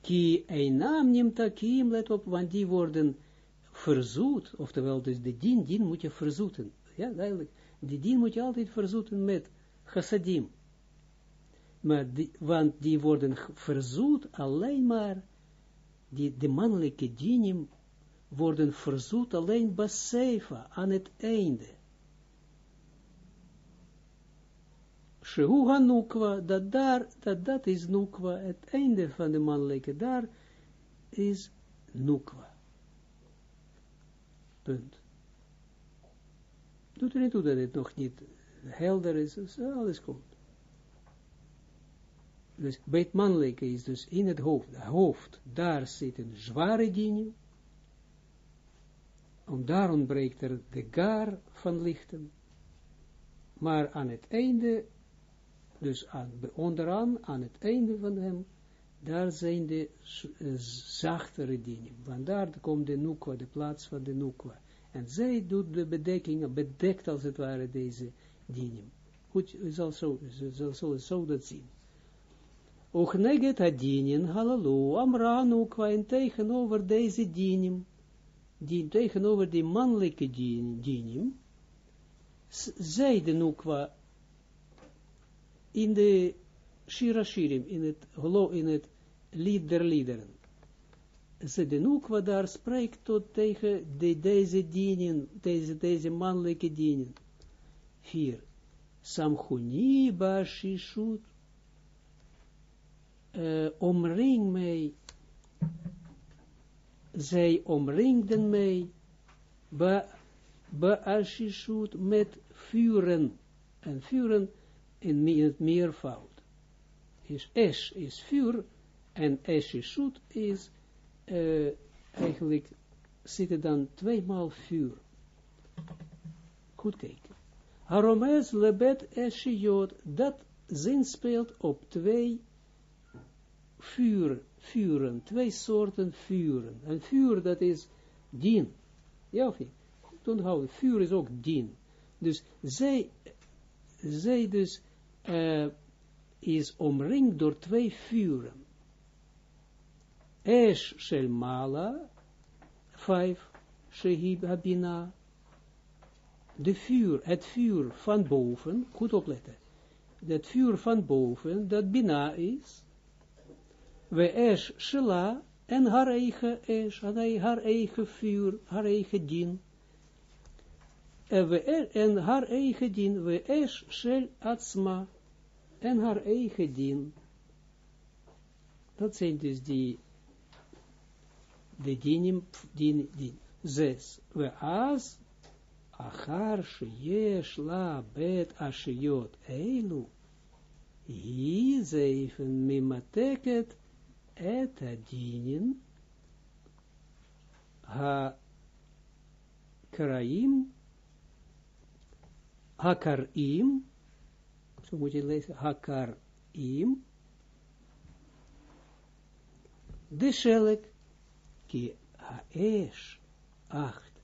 Speaker 1: Ki einam nimtakim, let op, want die worden verzoet, oftewel dus de dien, dien moet je verzoeten, ja, duidelijk, die dien moet je altijd verzoeten met chassadim, maar want die worden verzoet alleen maar, die, de mannelijke dienim worden verzoet alleen basefa, aan het einde. Shehu nukwa, dat daar, dat dat is nukwa, het einde van de mannelijke, daar is nukwa. Punt. Doet er niet toe dat het nog niet helder is, dus alles komt. Dus bij het mannelijke is dus in het hoofd, hoofd, daar zit een zware dienen, en daar ontbreekt er de gar van lichten, maar aan het einde, dus aan, onderaan, aan het einde van hem, daar zijn de uh, zachtere dienen, want daar komt de nukwa, de plaats van de nukwa, en zij doet de bedekking, bedekt als het ware deze dienen. Goed, je zal zo, zo, zo, dat zien. Och neget hadinin, halalu, amranu, qua tegenover deze dinim, die tegenover die mannelijke dinim, zeiden nukwa in de Shirashirim, in het, in het lied der liederen. Ze de nukwa daar spreekt tot tegen de, deze dienen, deze, deze mannelijke dienen. Vier. Samchuni ba shishut uh, omring mij, zij omringden mij, ba, beashishut met vuren, en vuren in het meervoud. Is esh is vuur, en eshishut is, uh, eigenlijk zitten dan tweemaal vuur. Goed kijken. Haromes lebet eshiyot, dat zin speelt op twee vuur, vuren, twee soorten vuren. Een vuur dat is dien. Ja of niet? Goed onthouden, vuur is ook dien. Dus zij, zij dus uh, is omringd door twee vuren. Esh shel mala, vijf, shehib habina. De vuur, het vuur van boven, goed opletten. Het vuur van boven, dat bina is, we esh shela, en haar eigen esh, haar eigen vuur, haar eigen dien. En, en haar eigen we esh shel atzma, en haar eigen dien. Dat zijn dus die, de dienim, dien, dien. Zes. We as, achar sheyesh la bet ashiyot eilu, hi zeifen mimateket, et adinin ha karaim hakarim zo moet lezen hakarim de shelek ki haesh acht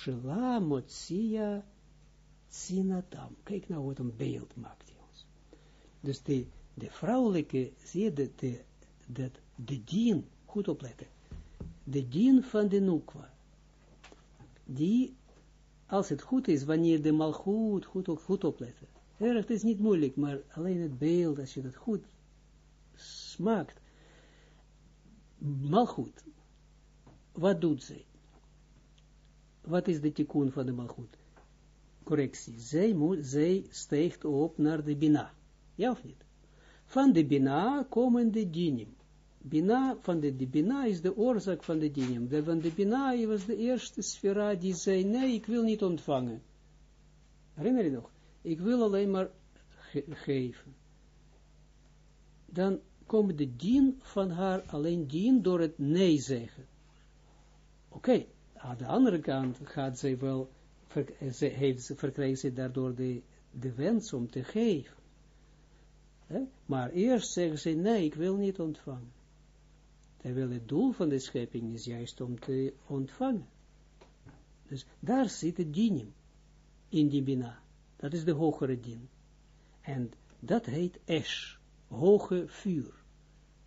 Speaker 1: shela motsia sinatam kijk nou wat een beeld maakt hij ons dus de, de vrouwelijke zie je de, de, dat de dien, goed opletten, de dien van de nukwa, die, als het goed is, wanneer de mal goed, goed, goed opletten, het is niet moeilijk, maar alleen het beeld, als je dat goed smaakt, malgoed, wat doet zij? Wat is de tikkun van de malgoed? Correctie, zij, moet, zij steekt op naar de bina, ja of niet? Van de bina komen de dinim. Bina, van de, Bina is de oorzaak van de dinim. De, van de Bina was de eerste sfera die zei, nee, ik wil niet ontvangen. Herinner je nog? Ik wil alleen maar geven. Dan komt de dien van haar alleen dien door het nee zeggen. Oké, aan de andere kant gaat zij wel, ver, ze, heeft, verkrijgt ze daardoor de, de wens om te geven. Maar eerst zeggen ze, nee, ik wil niet ontvangen. Terwijl het doel van de schepping is juist om te ontvangen. Dus daar zit het dinim in die bina. Dat is de hogere din. En dat heet esh, hoge vuur.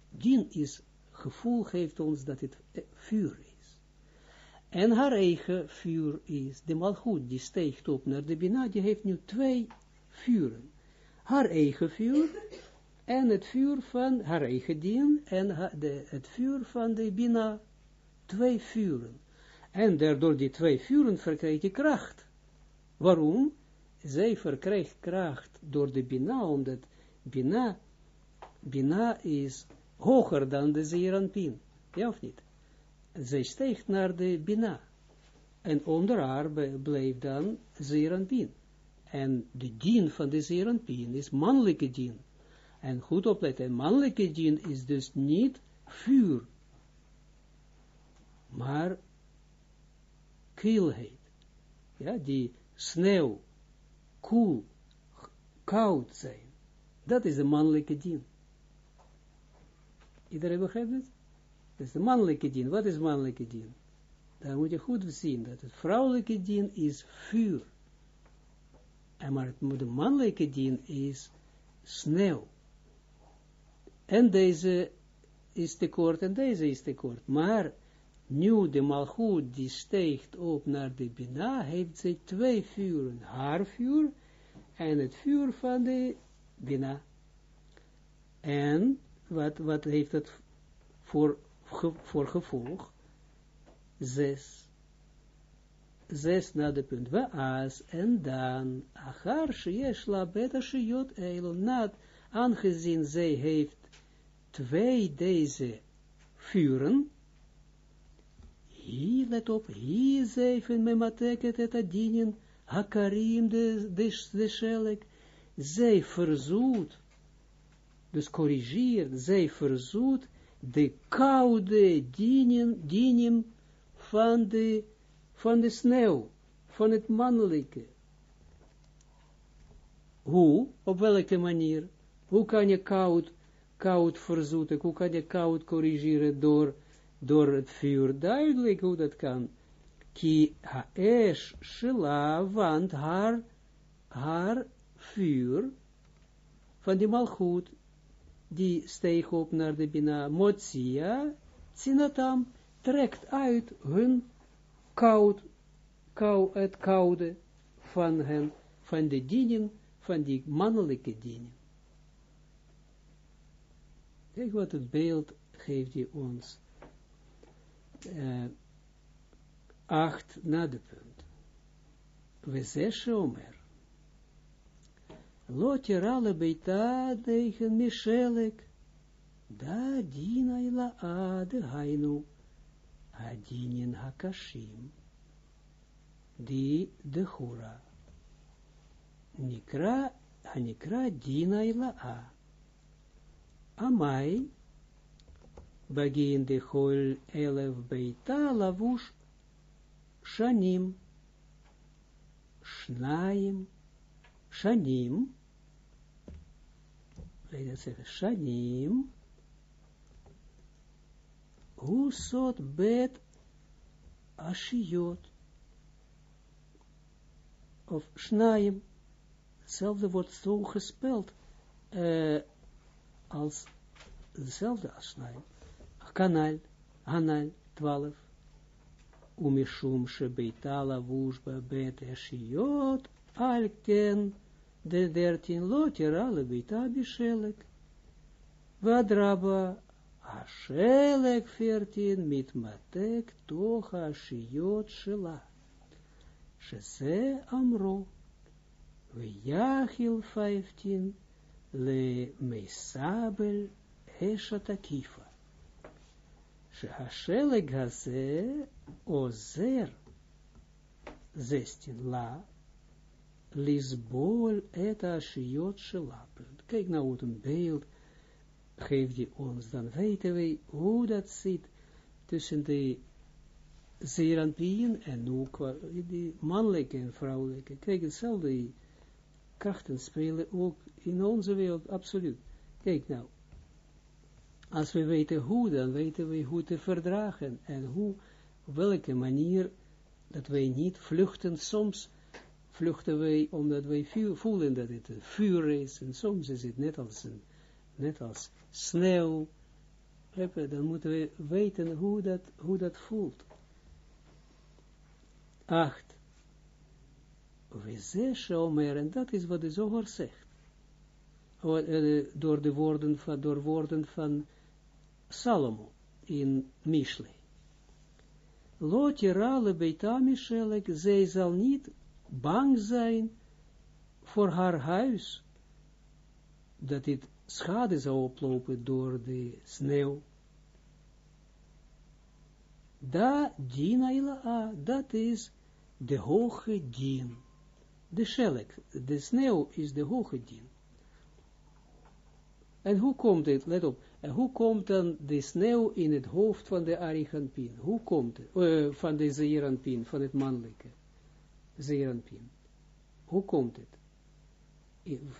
Speaker 1: Din is, gevoel geeft ons dat het eh, vuur. En haar eigen vuur is, de malgoed, die steekt op naar de Bina, die heeft nu twee vuren. Haar eigen vuur en het vuur van haar eigen dien en het vuur van de Bina. Twee vuren. En daardoor die twee vuren verkrijgt je kracht. Waarom? Zij verkrijgt kracht door de Bina, omdat Bina, Bina is hoger dan de Zeranpin. Ja of niet? Zij steekt naar de Bina. En onder haar bleef dan Zeranpin. En de dien van de Zeranpin is mannelijke dien. En goed opletten, mannelijke dien is dus niet vuur, maar kielheid. Ja, die sneeuw, koel, koud zijn. Dat is de mannelijke dien. Iedereen begrijpt het? Dat is de mannelijke dien. Wat is mannelijke dien? Dan moet je goed zien dat het vrouwelijke dien is vuur. En maar het, de mannelijke dien is sneeuw. En deze is tekort en deze is tekort. Maar nu de malgoed die steekt op naar de Bina, heeft ze twee vuren. Haar vuur en het vuur van de Bina. En wat, wat heeft het voor, voor gevolg? Zes. Zes na de punt. as en dan. Achar sheyeshla beta eilon. Nat, aangezien zij heeft twee deze vuren, hier, let op, hier zeven me mateket het adinen, hakarim de, de, de shelek, zij verzoet, dus corrigeert, zij verzoet de koude dienen, van de, van de sneeuw, van het mannelijke. Hoe? Op welke manier? Hoe kan je koud koud verzoeten, hoe kan je koud corrigeren door, door het vuur, duidelijk hoe dat kan. Ki haesh shela, want haar, haar vuur, van die malgoed, die steeg op naar de bina, motsia, sinatam, trekt uit hun koud, kou, het koude van hen, van de dienen, van die mannelijke dienen. Kijk wat het beeld geeft hij ons. Uh, acht na de punt. We zesje omer. Lotje rale beita tegen Mishelek. Da dina ila ade hainu. Adinin hakashim. Di de hura. Nikra, hanikra dina ila a. Amai, begin de hol elef beita lavush shanim, shnaim, shanim, leid het zeggen, shanim, husot bet ashiyot, of shnaim, hetzelfde wordt zo gespeld, uh, als dezelfde als Shnaim. Kanal, Hanal, 12. Umishum shebeitala wushba bet eshiot, alken, de dertien lotira lebeita bishelek. Vadraba, Ashelek 14, mit matek toch ashiot shela. Shese amro. Vejachil 15, le meisabel heshatakifa. Shehasheleg haze ozer zestin la lisbol et ashiot shelapent. Kijk nou wat een beeld geeft hij ons, dan weten wij hoe dat zit tussen de zeeranpien en ook de mannelijke en vrouwelijke. Kijk, hetzelfde krachten spelen ook in onze wereld, absoluut. Kijk nou, als we weten hoe, dan weten we hoe te verdragen en hoe, welke manier, dat wij niet vluchten soms vluchten wij omdat wij voelen dat het een vuur is, en soms is het net als, een, net als sneeuw, dan moeten we weten hoe dat, hoe dat voelt. Acht. We zeggen, en dat is wat de zoger zegt. Eh, door de woorden van, door woorden van Salomo in Mishle. Zal niet bang zijn voor haar huis, dat dit schade zou oplopen door de sneeuw. Da dina ila dat is de hoge dien. De shelek, de sneeuw is de hoge dien. En hoe komt het, let op, en hoe komt dan de sneeuw in het hoofd van de Ariganpin? Hoe komt het, uh, van de Zeeranpin, van het mannelijke Zeeranpin? Hoe komt het?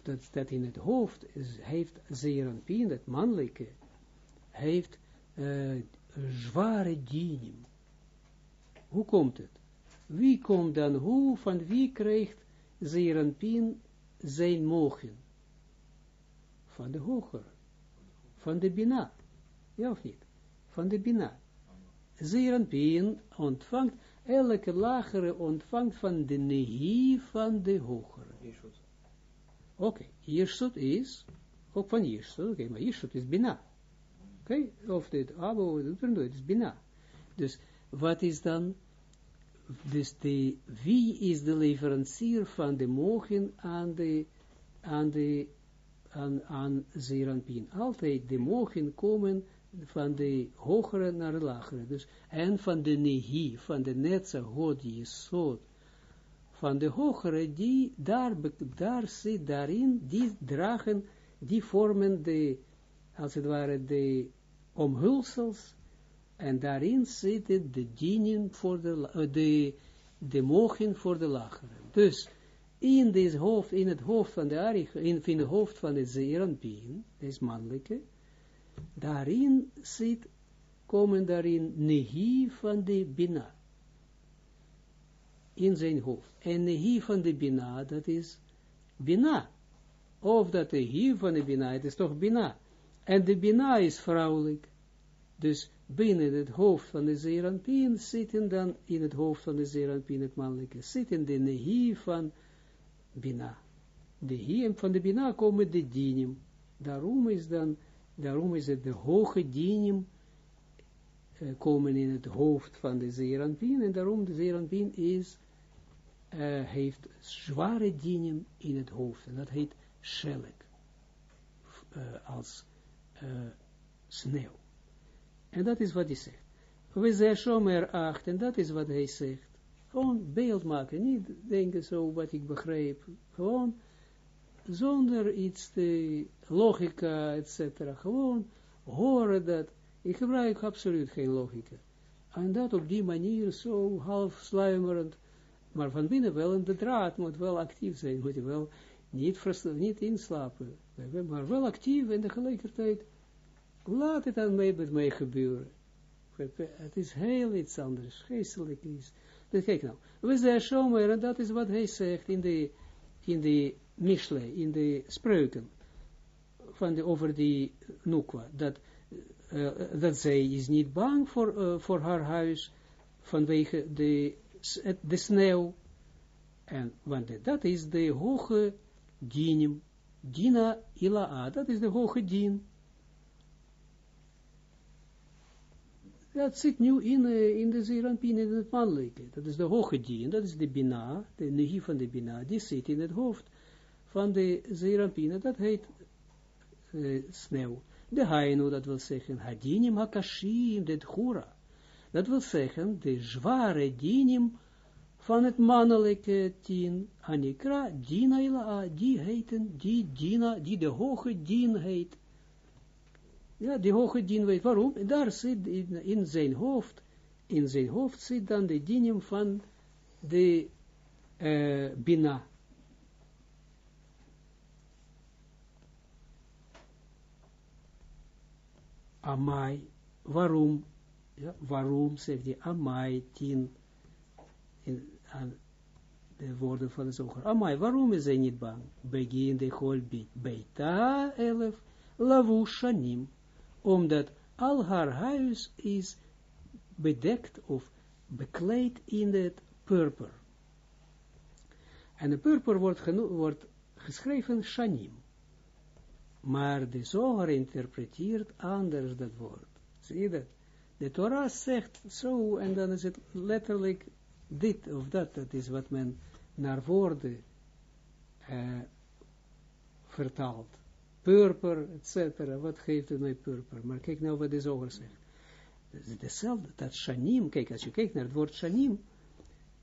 Speaker 1: Dat, dat in het hoofd heeft Zeeranpin, het mannelijke, heeft uh, zware dienim. Hoe komt het? Wie komt dan, hoe, van wie krijgt Zeeranpin zijn mogen? van de hogere, van de Bina. Ja of niet? Van de Bina. Zeeranpien ontvangt, elke lagere ontvangt van de nehi van de hogere. Oké, okay. Is, ook van Jirsut, oké, okay, maar Jirsut is Bina. Oké, of dit Abo, het is Bina. Dus, wat is dan, dus de, wie is de leverancier van de mogen aan de, aan de aan, aan Zeranpien. Altijd de mogen komen van de hogere naar de lagere. Dus, en van de nehi, van de netze god jesod, van de hogere, die daar, daar zit daarin, die dragen, die vormen de, als het ware, de omhulsels, en daarin zitten de dienen voor de, de, de mogen voor de lagere. Dus, in dit hoofd, in het hoofd van de Arich, in, in het hoofd van de Zeranpien, deze mannelijke, daarin zit, komen daarin nehi van de Bina. In zijn hoofd. En nehi van de Bina, dat is Bina. Of dat de hi van de Bina, het is toch Bina. En de Bina is vrouwelijk. Dus binnen het hoofd van de Zeranpien zitten dan, in het hoofd van de Zeranpien, het mannelijke, zitten de nehi van Bina. De hier van de Bina komen de dinim. Daarom is dan, daarom is het de hoge dinim uh, komen in het hoofd van de Zeranpin, en daarom de Zeranpin is, uh, heeft zware dinim in het hoofd, en dat heet shelek, uh, als sneeuw. En dat is wat hij zegt. We zijn Shomer 8, en dat is wat hij zegt. Gewoon beeld maken, niet denken zo wat ik begreep. Gewoon zonder iets te, logica, etc. Gewoon horen dat. Ik gebruik absoluut geen logica. En dat op die manier zo half sluimerend, maar van binnen wel, en de draad moet wel actief zijn, moet je wel niet, niet inslapen, maar wel actief en tegelijkertijd laat het dan mee met mij gebeuren. Het is heel iets anders, geestelijk is. Dus kijk nou, we zeggen Shomer, en dat is wat hij zegt in de, in de Mishle, in de spreuken, van de, over die Nukwa, dat, uh, dat zij is niet bang voor, uh, voor haar huis, vanwege de, de sneeuw, en, want dat is de hoge dinim, dina ila'a, dat is de hoge din, dat zit nu in, uh, in de in het mannelijke. Dat is de hoge dien, dat is de Bina, de negie van de Bina, die zit in het hoofd van de Zeranpin, dat heet uh, sneeuw. De Hainu, dat wil zeggen, Hadinim Hakashim, de Gura. Dat wil zeggen, de zware dinim van het mannelijke tien, Anikra, Dina die die Dina, die de hoge dien heet, ja, die hoge dien weet waarom. Daar zit in, in, zijn hoofd, in zijn hoofd zit dan de dinim van de uh, Bina. Amai, waarom? Ja, waarom zegt hij Amai tien? In, aan, de woorden van de zoger. Amai, waarom is hij niet bang? Begin de hol beita elef lavu shanim. Omdat al haar huis is bedekt of bekleed in het purper. En de purper wordt, wordt geschreven shanim. Maar de zoger interpreteert anders dat woord. Zie je dat? De Torah zegt zo, en dan is het letterlijk dit of dat. Dat is wat men naar woorden uh, vertaalt. Purper, etc. Wat geeft het mij purper? Maar kijk nou wat de zoger zegt. Dat is hetzelfde, dat shanim, kijk, als je kijkt naar het woord shanim,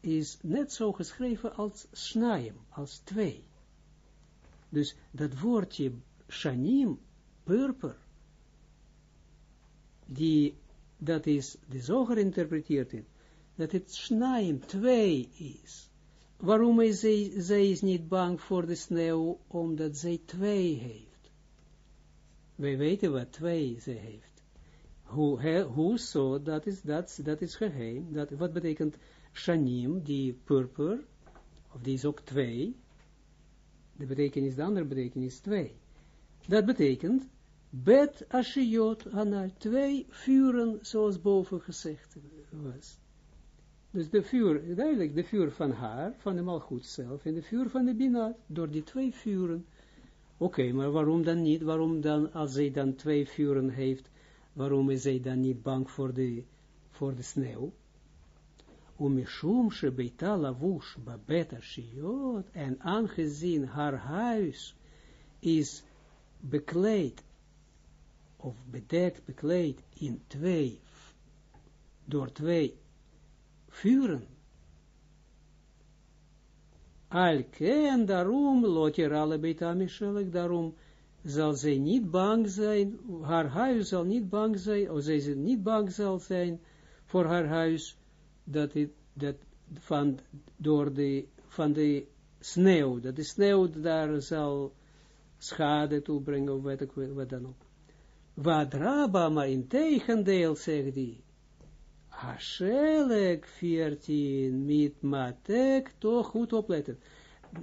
Speaker 1: is net zo geschreven als snaim, als twee. Dus dat woordje shanim, purper, die, dat is, de zoger interpreteert dat het snaim, twee is. Waarom is zij, zij is niet bang voor de sneeuw? Omdat zij twee heeft. Wij weten wat twee ze heeft. Hoe, hoe zo, dat is, dat, dat is geheim. Dat, wat betekent shanim, die purper, of die is ook twee. De betekenis, de andere betekenis twee. Dat betekent, bet ashiot anal, twee vuren, zoals boven gezegd was. Dus de vuur, duidelijk, de vuur van haar, van de malgoed zelf, en de vuur van de bina, door die twee vuren. Oké, maar waarom dan niet? Waarom dan, als zij dan twee vuren heeft, waarom is zij dan niet bang voor de, voor de sneeuw? Umishum shebeita lavush babeta shiot, en aangezien haar huis is bekleed, of bedekt, bekleed in twee, door twee vuren. Alke en daarom, alle daarom zal zij niet bang zijn, haar huis zal niet bang zijn, of zij niet bang zal zijn voor haar huis, dat het, dat van, door de, van de sneeuw, dat de sneeuw daar zal schade toebrengen, of weet ik wat dan ook. Wat Rabba, maar in tegendeel, zegt hij, Hashelek 14 mit matek, toch goed opletten.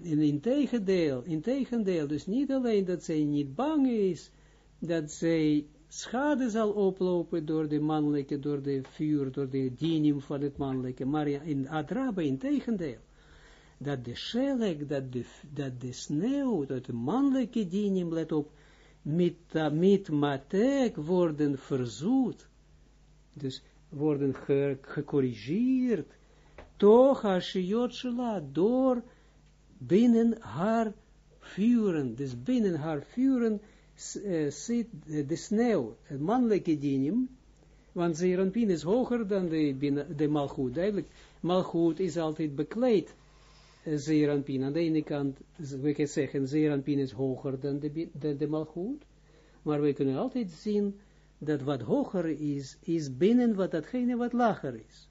Speaker 1: In, in tegendeel, in tegendeel, dus niet alleen dat zij niet bang is, dat zij schade zal oplopen door de mannelijke, door de vuur, door de dinim van het mannelijke, maar in Adraba in tegendeel. Dat de shelek, dat de, dat de sneeuw, dat de mannelijke dinim, let op, met, met matek worden verzoet. Dus worden ge, gecorrigeerd, toch als je door binnen haar vuren, dus binnen haar vuren zit de sneeuw, het mannelijke dinim, want Zeranpin is hoger dan de, de malgoed, duidelijk, malgoed is altijd bekleed, Zeranpin, aan de ene kant, we kunnen zeggen, Zeranpin is hoger dan de, de, de maar we kunnen altijd zien, dat wat hoger is, is binnen wat datgene wat lager is.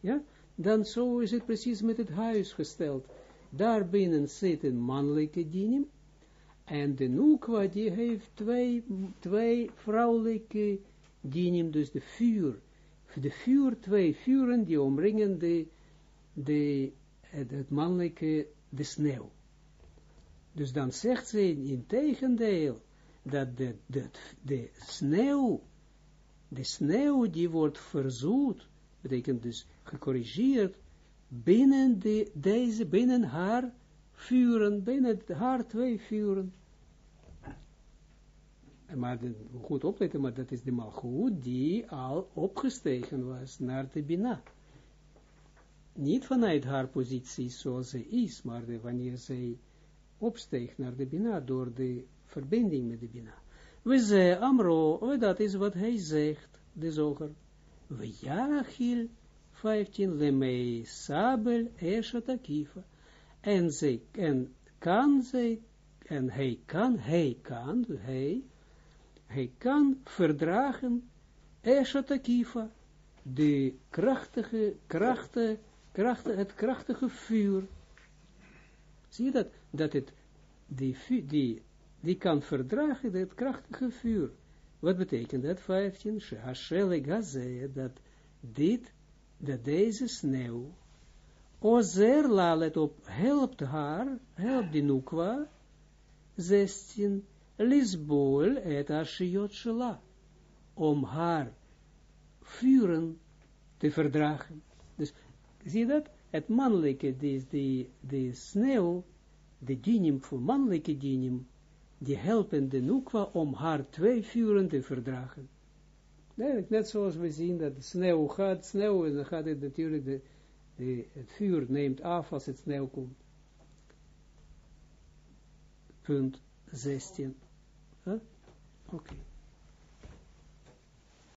Speaker 1: Ja, dan zo is het precies met het huis gesteld. Daarbinnen zit een mannelijke dinim, en de Nukwa die heeft twee, twee vrouwelijke dinim, dus de vuur. De vuur, twee vuren die omringen de, de, het mannelijke, de sneeuw. Dus dan zegt ze in tegendeel, dat de, de, de sneeuw, de sneeuw die wordt verzoet, betekent dus gecorrigeerd, binnen de, deze, binnen haar vuren, binnen haar twee vuren. Maar goed opletten, maar dat is de malgoed die al opgestegen was naar de Bina. Niet vanuit haar positie zoals ze is, maar de, wanneer zij opsteeg naar de Bina door de verbinding met de Bina. We ze Amro, dat is wat hij zegt, de zoger. We Jachil, 15, Lemei Sabel, Eshat Akifa. En zij, en kan zij, en hij kan, hij kan, hij, hij kan verdragen, Eshat Akifa, de krachtige, krachten, krachten, het krachtige vuur. Zie je dat? Dat het, die, die die kan verdragen het krachtige vuur. Wat betekent dat, 15? Hashele gazé, dat dit, dat deze sneeuw, Ozer la, let op, helpt haar, helpt die nukwa, 16, lisbol et ashiot shela, om haar vuren te verdragen. Zie dat? Het mannelijke, die, die, die sneeuw, de dinim voor mannelijke dinim, die helpen de nukwa om haar twee vuren te verdragen. Net zoals we zien dat sneeuw gaat, sneeuw, en dan gaat het natuurlijk, de, de, het vuur neemt af als het sneeuw komt. Punt 16. Huh? Oké.